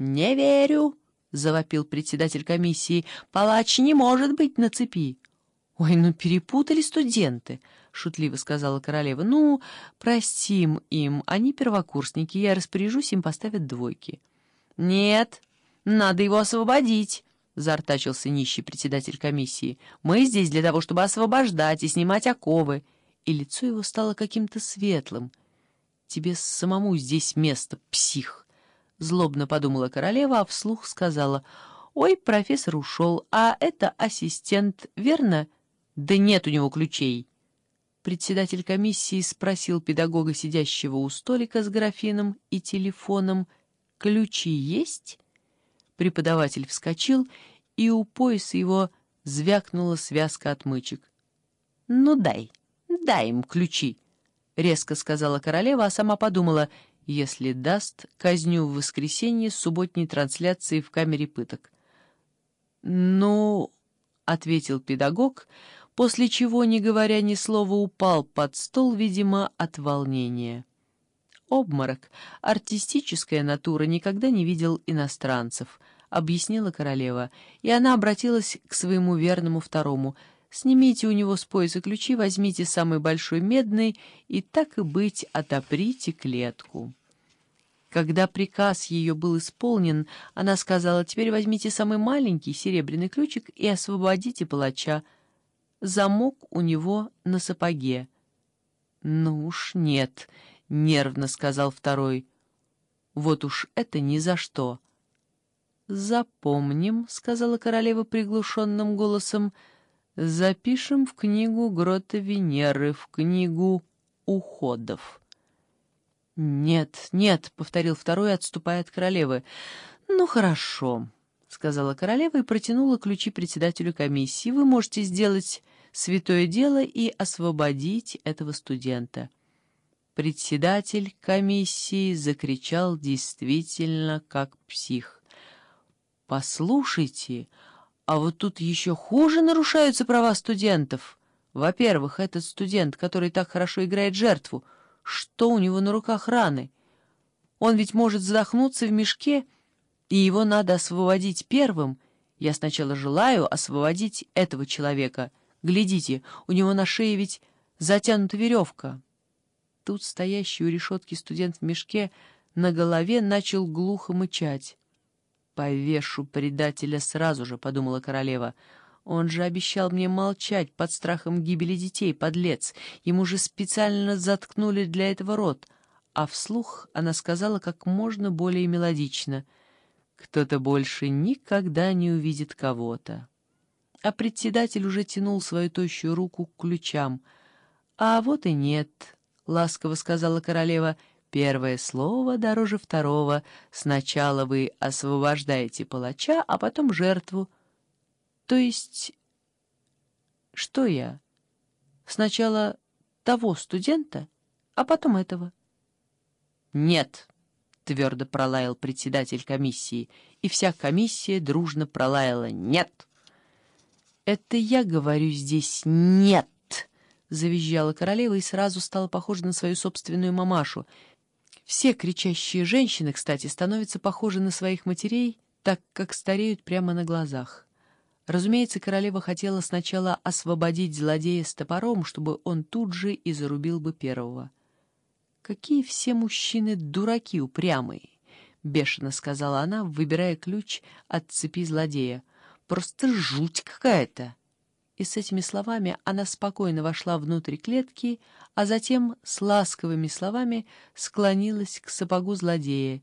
«Не верю!» — завопил председатель комиссии. «Палач не может быть на цепи!» «Ой, ну перепутали студенты!» — шутливо сказала королева. «Ну, простим им, они первокурсники, я распоряжусь, им поставят двойки». «Нет, надо его освободить!» — заортачился нищий председатель комиссии. «Мы здесь для того, чтобы освобождать и снимать оковы». И лицо его стало каким-то светлым. «Тебе самому здесь место, псих!» Злобно подумала королева, а вслух сказала, «Ой, профессор ушел, а это ассистент, верно?» «Да нет у него ключей». Председатель комиссии спросил педагога, сидящего у столика с графином и телефоном, «Ключи есть?» Преподаватель вскочил, и у пояса его звякнула связка отмычек. «Ну дай, дай им ключи», — резко сказала королева, а сама подумала — если даст, казню в воскресенье с субботней трансляции в камере пыток. «Ну...» — ответил педагог, после чего, не говоря ни слова, упал под стол, видимо, от волнения. «Обморок. Артистическая натура никогда не видел иностранцев», — объяснила королева, и она обратилась к своему верному второму — Снимите у него с пояса ключи, возьмите самый большой медный и, так и быть, отоприте клетку. Когда приказ ее был исполнен, она сказала, «Теперь возьмите самый маленький серебряный ключик и освободите палача. Замок у него на сапоге». «Ну уж нет», — нервно сказал второй. «Вот уж это ни за что». «Запомним», — сказала королева приглушенным голосом, — Запишем в книгу Грота Венеры, в книгу уходов. «Нет, нет», — повторил второй, отступая от королевы. «Ну, хорошо», — сказала королева и протянула ключи председателю комиссии. «Вы можете сделать святое дело и освободить этого студента». Председатель комиссии закричал действительно как псих. «Послушайте!» А вот тут еще хуже нарушаются права студентов. Во-первых, этот студент, который так хорошо играет жертву, что у него на руках раны? Он ведь может задохнуться в мешке, и его надо освободить первым. Я сначала желаю освободить этого человека. Глядите, у него на шее ведь затянута веревка. Тут стоящий у решетки студент в мешке на голове начал глухо мычать. «Повешу предателя сразу же», — подумала королева. «Он же обещал мне молчать под страхом гибели детей, подлец. Ему же специально заткнули для этого рот». А вслух она сказала как можно более мелодично. «Кто-то больше никогда не увидит кого-то». А председатель уже тянул свою тощую руку к ключам. «А вот и нет», — ласково сказала королева, — Первое слово дороже второго. Сначала вы освобождаете палача, а потом жертву. То есть... Что я? Сначала того студента, а потом этого? Нет, твердо пролаял председатель комиссии, и вся комиссия дружно пролаяла «нет». «Это я говорю здесь «нет», — завизжала королева и сразу стала похожа на свою собственную мамашу — все кричащие женщины, кстати, становятся похожи на своих матерей, так как стареют прямо на глазах. Разумеется, королева хотела сначала освободить злодея с топором, чтобы он тут же и зарубил бы первого. «Какие все мужчины дураки упрямые!» — бешено сказала она, выбирая ключ от цепи злодея. «Просто жуть какая-то!» И с этими словами она спокойно вошла внутрь клетки, а затем с ласковыми словами склонилась к сапогу злодея.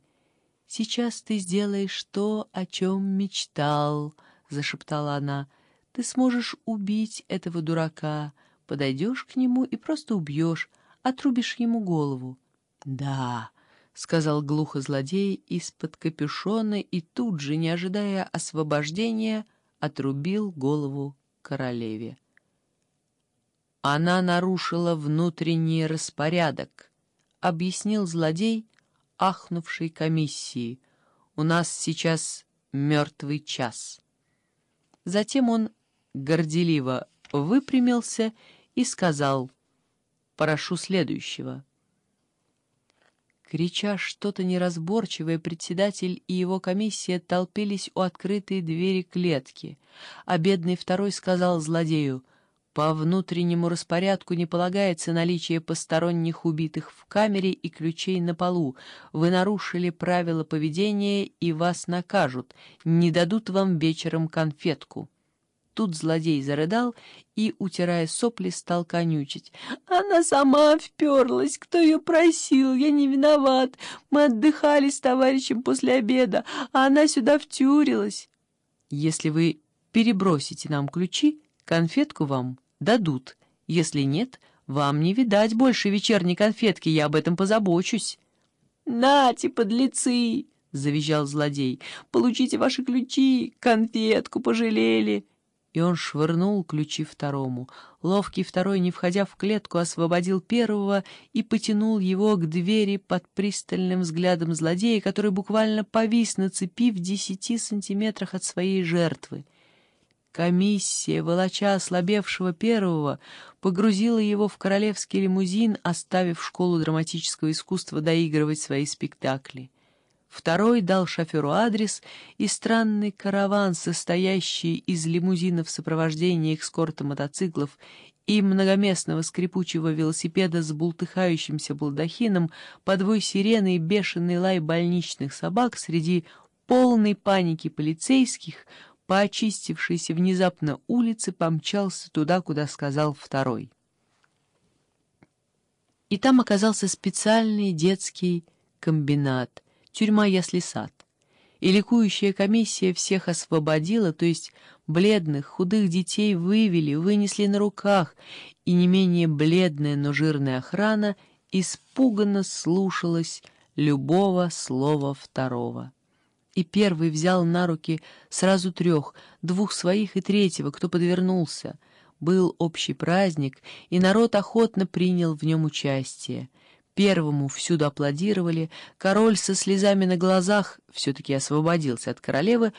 «Сейчас ты сделаешь то, о чем мечтал», — зашептала она. «Ты сможешь убить этого дурака, подойдешь к нему и просто убьешь, отрубишь ему голову». «Да», — сказал глухо злодей из-под капюшона и тут же, не ожидая освобождения, отрубил голову королеве. Она нарушила внутренний распорядок, объяснил злодей, ахнувший комиссии. У нас сейчас мертвый час. Затем он горделиво выпрямился и сказал, «Прошу следующего». Крича что-то неразборчивое, председатель и его комиссия толпились у открытой двери клетки, а бедный второй сказал злодею — по внутреннему распорядку не полагается наличие посторонних убитых в камере и ключей на полу. Вы нарушили правила поведения и вас накажут, не дадут вам вечером конфетку. Тут злодей зарыдал и, утирая сопли, стал конючить. «Она сама вперлась. Кто ее просил? Я не виноват. Мы отдыхали с товарищем после обеда, а она сюда втюрилась». «Если вы перебросите нам ключи, конфетку вам дадут. Если нет, вам не видать больше вечерней конфетки, я об этом позабочусь». «Нате, подлецы!» — завизжал злодей. «Получите ваши ключи, конфетку пожалели!» И он швырнул ключи второму. Ловкий второй, не входя в клетку, освободил первого и потянул его к двери под пристальным взглядом злодея, который буквально повис на цепи в десяти сантиметрах от своей жертвы. Комиссия, волоча ослабевшего первого, погрузила его в королевский лимузин, оставив школу драматического искусства доигрывать свои спектакли. Второй дал шоферу адрес, и странный караван, состоящий из лимузинов сопровождения экскорта мотоциклов и многоместного скрипучего велосипеда с бултыхающимся балдахином, подвой сирены и бешеный лай больничных собак среди полной паники полицейских — по очистившейся внезапно улице помчался туда, куда сказал второй. И там оказался специальный детский комбинат, тюрьма ясли-сад. И ликующая комиссия всех освободила, то есть бледных, худых детей вывели, вынесли на руках, и не менее бледная, но жирная охрана испуганно слушалась любого слова второго и первый взял на руки сразу трех, двух своих и третьего, кто подвернулся. Был общий праздник, и народ охотно принял в нем участие. Первому всюду аплодировали, король со слезами на глазах все-таки освободился от королевы,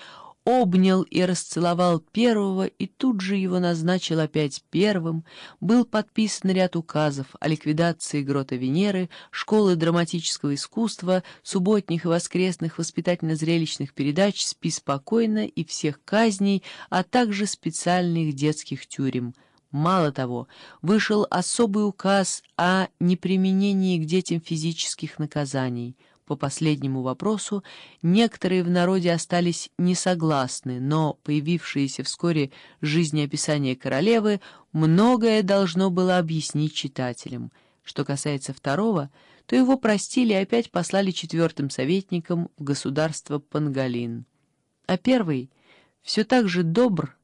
обнял и расцеловал первого и тут же его назначил опять первым, был подписан ряд указов о ликвидации грота Венеры, школы драматического искусства, субботних и воскресных воспитательно-зрелищных передач «Спи спокойно» и всех казней, а также специальных детских тюрем. Мало того, вышел особый указ о неприменении к детям физических наказаний — по последнему вопросу некоторые в народе остались несогласны, но появившееся вскоре жизнеописание королевы многое должно было объяснить читателям. Что касается второго, то его простили и опять послали четвертым советникам в государство Пангалин. А первый все так же добр,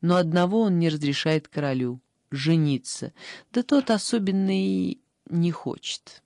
но одного он не разрешает королю — жениться, да тот особенно и не хочет».